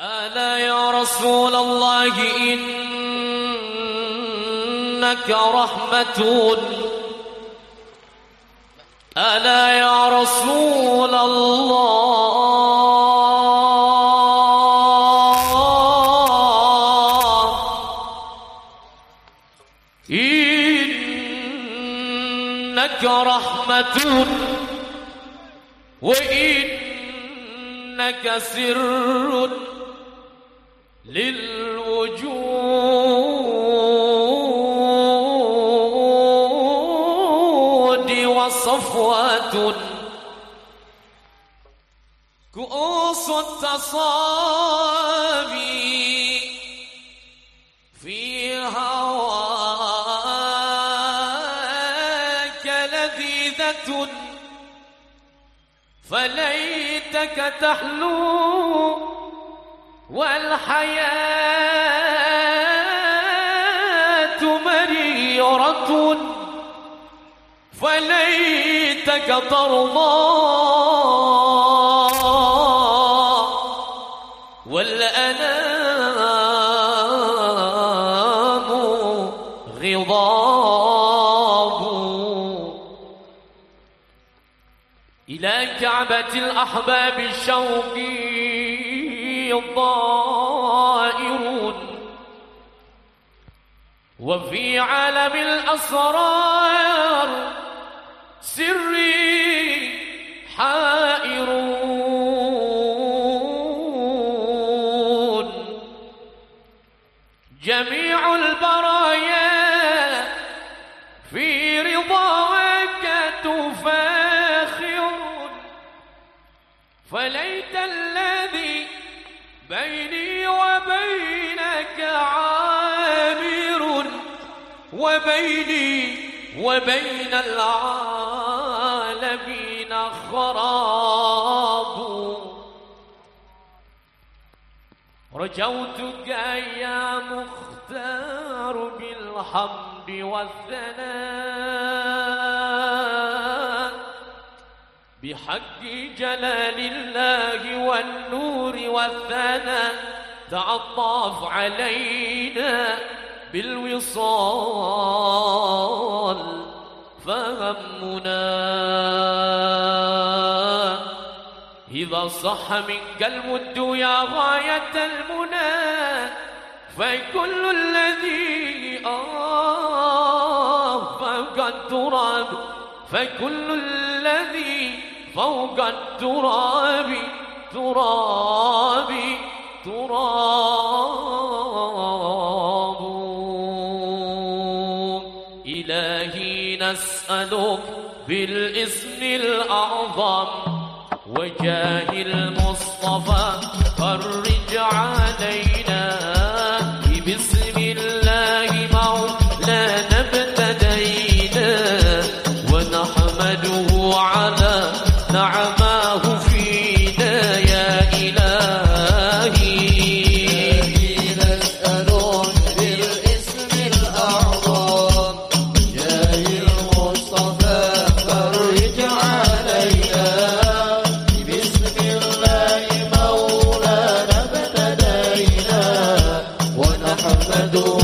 ألا يا رسول الله إنك رحمة. ألا يا رسول الله إنك رحمة. وإنك سر. للوجود وصفوة. كؤوس التصابي في هواك لذيذة. فليتك تحلو والحياة مريرة فليتك ترضى. والأنام غضاب. إلى كعبة الأحباب الشوقي الضائرون وفي عالم الأسرار سري حائرون. جميع البرايا في رضاك تفاخر فليت الذي بيني وبينك عامر وبيني وبين العالمين خراب. رجوتك يا مختار بالحمد والثناء. بحق جلال الله والنور والثناء تعطف علينا بالوصال فهمنا. إذا صح منك المد يا غاية المنى فكل الذي آه فوق التراب فكل الذي فوق التراب تراب تراب. إلهي نسألك بالاسم الأعظم. وجاه المصطفى فرج علينا Muhammadu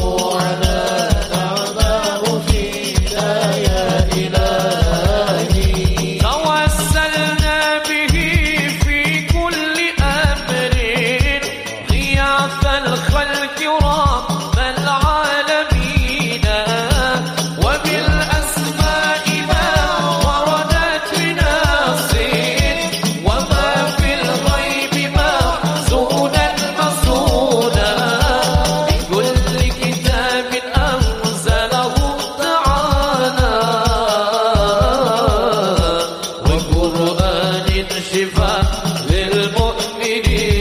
للمؤمنين.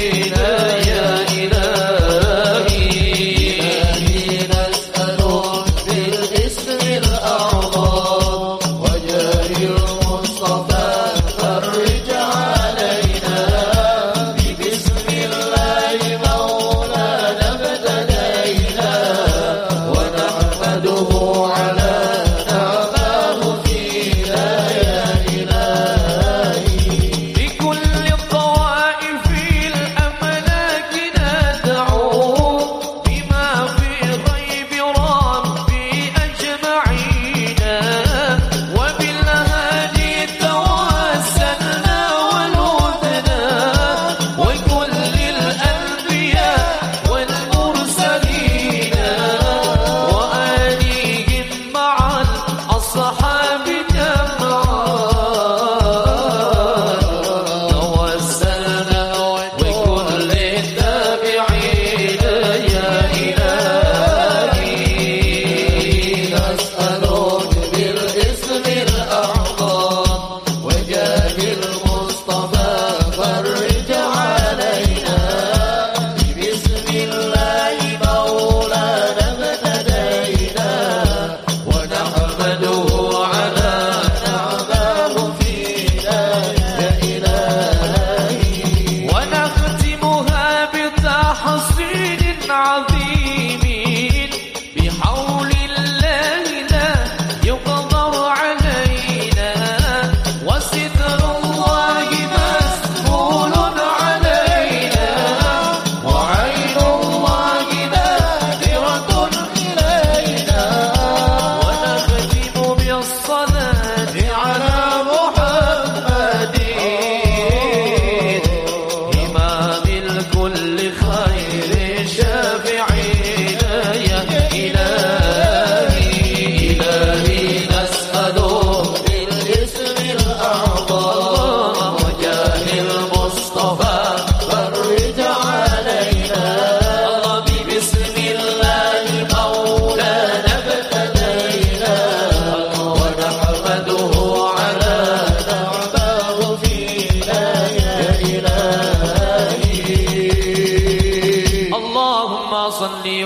مصلحة